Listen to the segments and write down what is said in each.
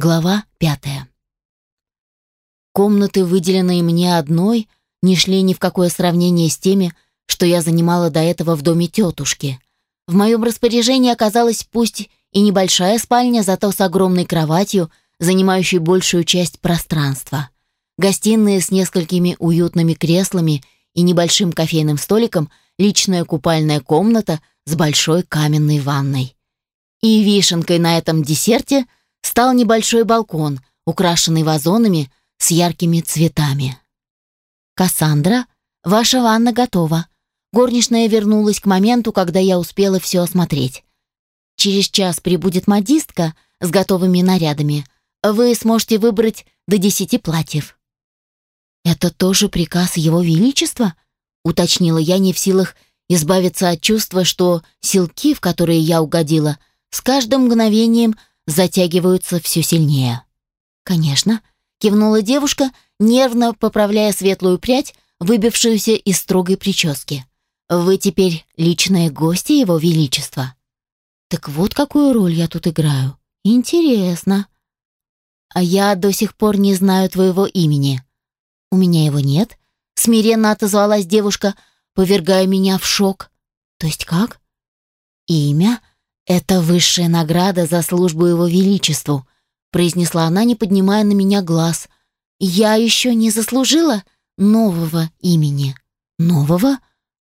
Глава пятая. Комнаты, выделенные мне одной, не шли ни в какое сравнение с теми, что я занимала до этого в доме тетушки. В моем распоряжении оказалась пусть и небольшая спальня, зато с огромной кроватью, занимающей большую часть пространства. Гостиная с несколькими уютными креслами и небольшим кофейным столиком, личная купальная комната с большой каменной ванной. И вишенкой на этом десерте – стал небольшой балкон, украшенный вазонами с яркими цветами. «Кассандра, ваша ванна готова». Горничная вернулась к моменту, когда я успела все осмотреть. «Через час прибудет модистка с готовыми нарядами. Вы сможете выбрать до десяти платьев». «Это тоже приказ Его Величества?» — уточнила я, не в силах избавиться от чувства, что силки, в которые я угодила, с каждым мгновением затягиваются все сильнее. «Конечно», — кивнула девушка, нервно поправляя светлую прядь, выбившуюся из строгой прически. «Вы теперь личные гости Его Величества». «Так вот какую роль я тут играю. Интересно». «А я до сих пор не знаю твоего имени». «У меня его нет», — смиренно отозвалась девушка, повергая меня в шок. «То есть как?» «Имя?» «Это высшая награда за службу его величеству», произнесла она, не поднимая на меня глаз. «Я еще не заслужила нового имени». «Нового?»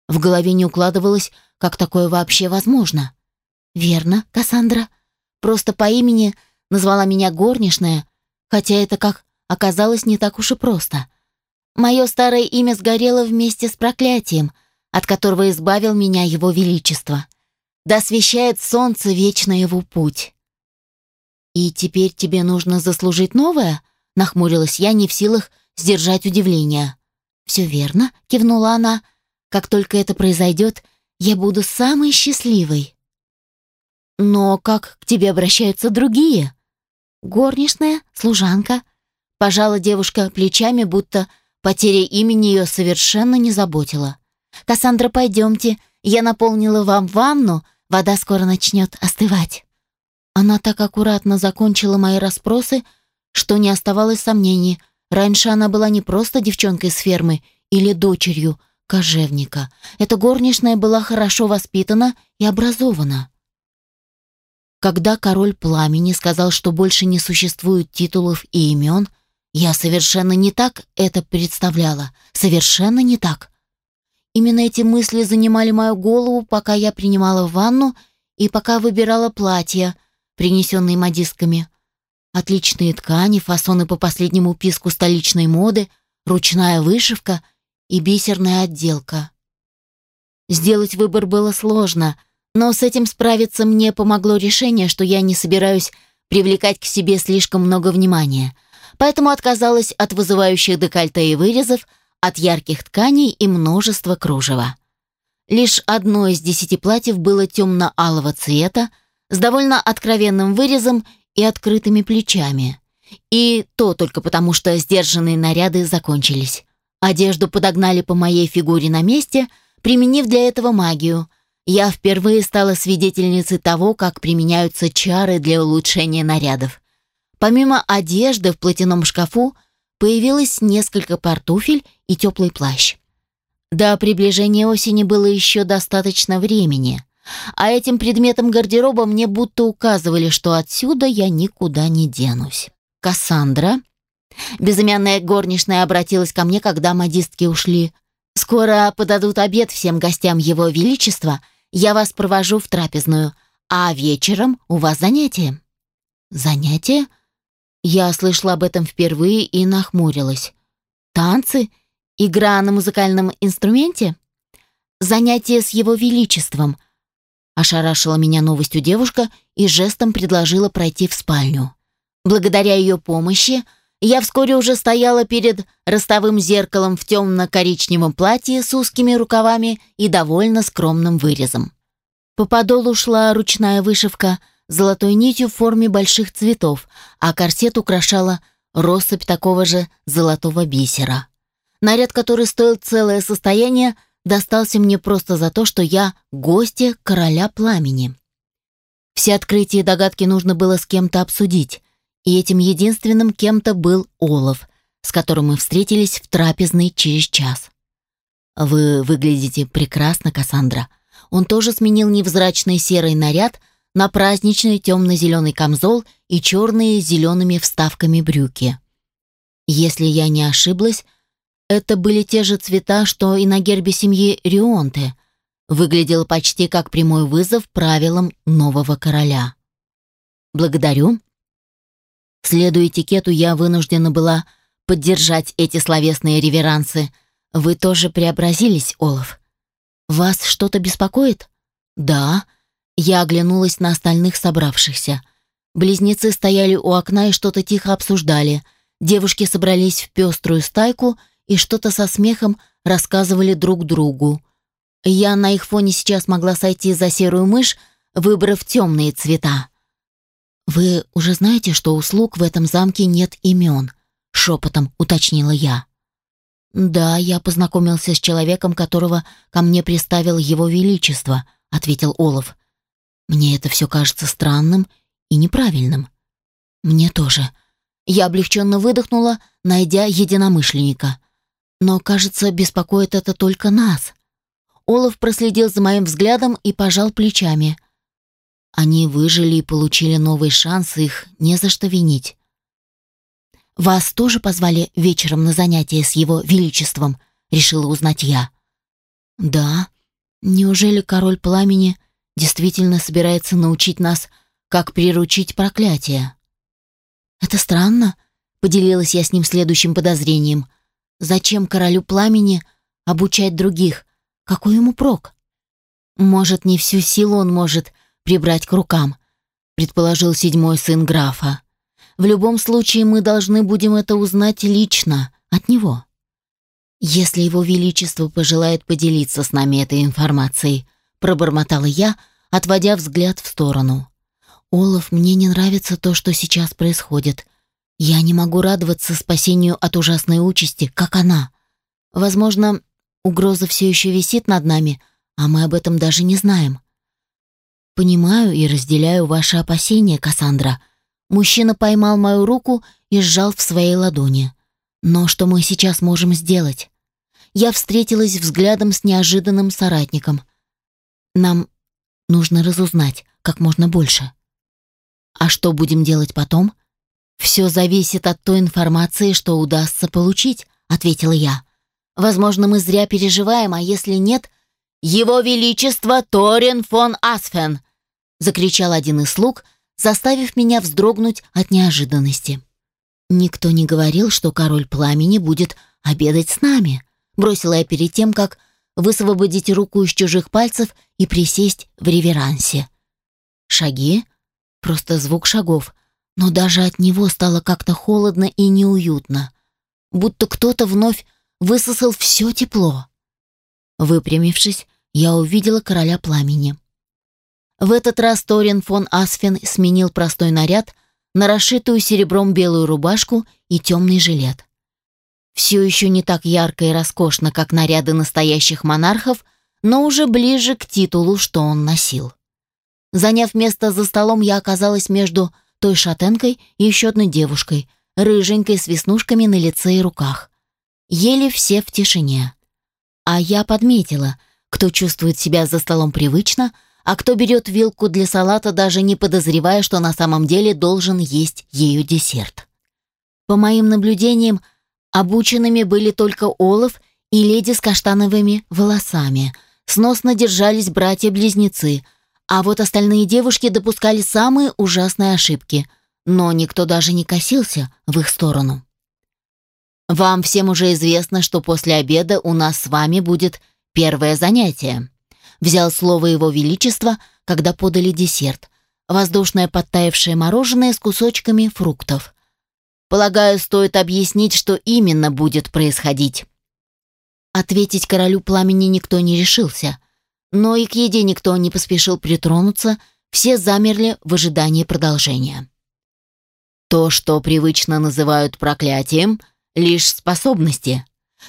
В голове не укладывалось, как такое вообще возможно. «Верно, Кассандра. Просто по имени назвала меня горничная, хотя это, как оказалось, не так уж и просто. Мое старое имя сгорело вместе с проклятием, от которого избавил меня его величество» да освещает солнце вечно его путь. «И теперь тебе нужно заслужить новое?» — нахмурилась я, не в силах сдержать удивление. «Все верно», — кивнула она. «Как только это произойдет, я буду самой счастливой». «Но как к тебе обращаются другие?» «Горничная, служанка». Пожала девушка плечами, будто потеря имени ее совершенно не заботила. «Кассандра, пойдемте, я наполнила вам ванну, Вода скоро начнет остывать». Она так аккуратно закончила мои расспросы, что не оставалось сомнений. Раньше она была не просто девчонкой с фермы или дочерью кожевника. Эта горничная была хорошо воспитана и образована. Когда король пламени сказал, что больше не существует титулов и имен, я совершенно не так это представляла. Совершенно не так. Именно эти мысли занимали мою голову, пока я принимала ванну и пока выбирала платья, принесенные модистками. Отличные ткани, фасоны по последнему писку столичной моды, ручная вышивка и бисерная отделка. Сделать выбор было сложно, но с этим справиться мне помогло решение, что я не собираюсь привлекать к себе слишком много внимания, поэтому отказалась от вызывающих декольте и вырезов, от ярких тканей и множества кружева. Лишь одно из десяти платьев было темно-алого цвета, с довольно откровенным вырезом и открытыми плечами. И то только потому, что сдержанные наряды закончились. Одежду подогнали по моей фигуре на месте, применив для этого магию. Я впервые стала свидетельницей того, как применяются чары для улучшения нарядов. Помимо одежды в платяном шкафу – появилось несколько портуфель и теплый плащ. До приближения осени было еще достаточно времени, а этим предметом гардероба мне будто указывали, что отсюда я никуда не денусь. «Кассандра?» Безымянная горничная обратилась ко мне, когда модистки ушли. «Скоро подадут обед всем гостям Его Величества. Я вас провожу в трапезную, а вечером у вас занятие». «Занятие?» Я слышала об этом впервые и нахмурилась. Танцы? Игра на музыкальном инструменте? Занятие с его величеством. Ошарашила меня новостью девушка и жестом предложила пройти в спальню. Благодаря ее помощи я вскоре уже стояла перед ростовым зеркалом в темно-коричневом платье с узкими рукавами и довольно скромным вырезом. По подолу шла ручная вышивка – золотой нитью в форме больших цветов, а корсет украшала россыпь такого же золотого бисера. Наряд, который стоил целое состояние, достался мне просто за то, что я гостья короля пламени. Все открытия и догадки нужно было с кем-то обсудить, И этим единственным кем-то был Олов, с которым мы встретились в трапезной через час. «Вы выглядите прекрасно, Кассандра». Он тоже сменил невзрачный серый наряд на праздничный темно-зеленый камзол и черные с зелеными вставками брюки. Если я не ошиблась, это были те же цвета, что и на гербе семьи Рионте. Выглядел почти как прямой вызов правилам нового короля. «Благодарю». Следуя этикету, я вынуждена была поддержать эти словесные реверансы. Вы тоже преобразились, Олаф. Вас что-то беспокоит? Да. Я оглянулась на остальных собравшихся. Близнецы стояли у окна и что-то тихо обсуждали. Девушки собрались в пеструю стайку и что-то со смехом рассказывали друг другу. Я на их фоне сейчас могла сойти за серую мышь, выбрав темные цвета. «Вы уже знаете, что у слуг в этом замке нет имен?» — шепотом уточнила я. «Да, я познакомился с человеком, которого ко мне приставил его величество», — ответил Олаф. «Мне это все кажется странным и неправильным». «Мне тоже». Я облегченно выдохнула, найдя единомышленника. Но, кажется, беспокоит это только нас. Олаф проследил за моим взглядом и пожал плечами. Они выжили и получили новый шанс, их не за что винить. «Вас тоже позвали вечером на занятия с его величеством?» — решила узнать я. «Да. Неужели король пламени действительно собирается научить нас, как приручить проклятие?» «Это странно», — поделилась я с ним следующим подозрением. «Зачем королю пламени обучать других? Какой ему прок?» «Может, не всю силу он может прибрать к рукам», — предположил седьмой сын графа. В любом случае мы должны будем это узнать лично от него. Если его величество пожелает поделиться с нами этой информацией, пробормотала я, отводя взгляд в сторону. Олаф, мне не нравится то, что сейчас происходит. Я не могу радоваться спасению от ужасной участи, как она. Возможно, угроза все еще висит над нами, а мы об этом даже не знаем. Понимаю и разделяю ваши опасения, Кассандра, Мужчина поймал мою руку и сжал в своей ладони. Но что мы сейчас можем сделать? Я встретилась взглядом с неожиданным соратником. Нам нужно разузнать как можно больше. А что будем делать потом? Все зависит от той информации, что удастся получить, ответила я. Возможно, мы зря переживаем, а если нет, его величество Торин фон Асфен, закричал один из слуг, заставив меня вздрогнуть от неожиданности. «Никто не говорил, что король пламени будет обедать с нами», бросила я перед тем, как высвободить руку из чужих пальцев и присесть в реверансе. Шаги? Просто звук шагов, но даже от него стало как-то холодно и неуютно, будто кто-то вновь высосал все тепло. Выпрямившись, я увидела короля пламени. В этот раз Торин фон Асфен сменил простой наряд на расшитую серебром белую рубашку и темный жилет. Все еще не так ярко и роскошно, как наряды настоящих монархов, но уже ближе к титулу, что он носил. Заняв место за столом, я оказалась между той шатенкой и еще одной девушкой, рыженькой с веснушками на лице и руках. Ели все в тишине. А я подметила, кто чувствует себя за столом привычно – а кто берет вилку для салата, даже не подозревая, что на самом деле должен есть ею десерт. По моим наблюдениям, обученными были только Олаф и леди с каштановыми волосами. Сносно держались братья-близнецы, а вот остальные девушки допускали самые ужасные ошибки, но никто даже не косился в их сторону. «Вам всем уже известно, что после обеда у нас с вами будет первое занятие», взял слово его величества, когда подали десерт. Воздушное подтаявшее мороженое с кусочками фруктов. Полагаю, стоит объяснить, что именно будет происходить. Ответить королю пламени никто не решился, но и к еде никто не поспешил притронуться, все замерли в ожидании продолжения. То, что привычно называют проклятием, лишь способности.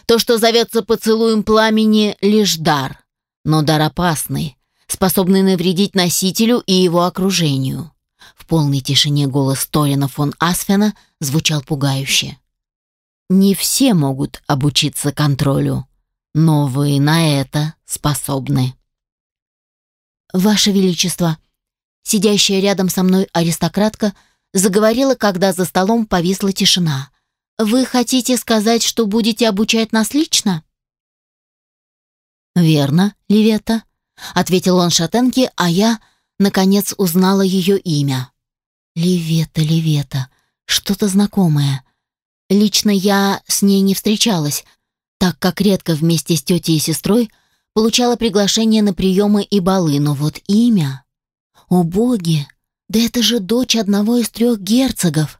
То, что зовется поцелуем пламени, лишь дар но дар опасный, способный навредить носителю и его окружению. В полной тишине голос Торина фон Асфена звучал пугающе. «Не все могут обучиться контролю, но вы на это способны». «Ваше Величество», сидящая рядом со мной аристократка, заговорила, когда за столом повисла тишина. «Вы хотите сказать, что будете обучать нас лично?» «Верно, Ливета», — ответил он шатенке, а я, наконец, узнала ее имя. «Ливета, Ливета, что-то знакомое. Лично я с ней не встречалась, так как редко вместе с тетей и сестрой получала приглашение на приемы и балы, но вот имя... О боги! Да это же дочь одного из трех герцогов!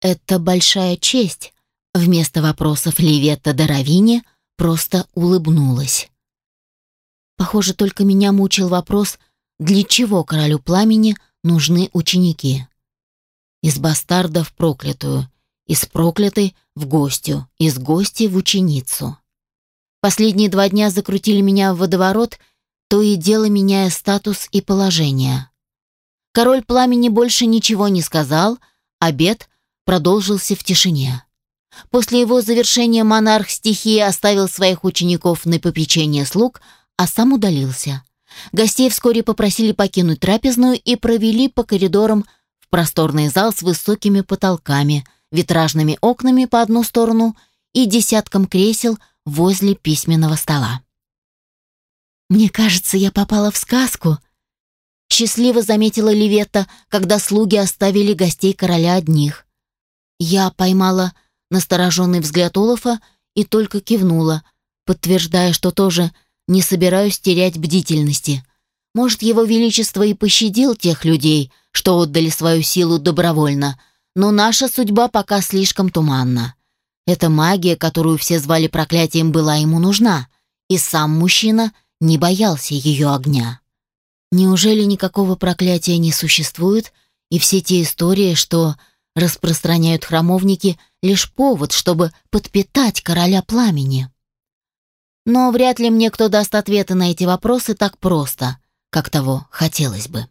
Это большая честь. Вместо вопросов Ливетта Доровине просто улыбнулась. Похоже, только меня мучил вопрос, для чего королю пламени нужны ученики. Из бастарда в проклятую, из проклятой в гостю, из гости в ученицу. Последние два дня закрутили меня в водоворот, то и дело меняя статус и положение. Король пламени больше ничего не сказал, обед продолжился в тишине. После его завершения монарх стихии оставил своих учеников на попечение слуг, а сам удалился. Гостей вскоре попросили покинуть трапезную и провели по коридорам в просторный зал с высокими потолками, витражными окнами по одну сторону и десятком кресел возле письменного стола. «Мне кажется, я попала в сказку», — счастливо заметила Ливетта, когда слуги оставили гостей короля одних. Я поймала настороженный взгляд Олафа и только кивнула, подтверждая, что тоже не собираюсь терять бдительности. Может, его величество и пощадил тех людей, что отдали свою силу добровольно, но наша судьба пока слишком туманна. Эта магия, которую все звали проклятием, была ему нужна, и сам мужчина не боялся ее огня. Неужели никакого проклятия не существует, и все те истории, что распространяют храмовники, лишь повод, чтобы подпитать короля пламени. Но вряд ли мне кто даст ответы на эти вопросы так просто, как того хотелось бы.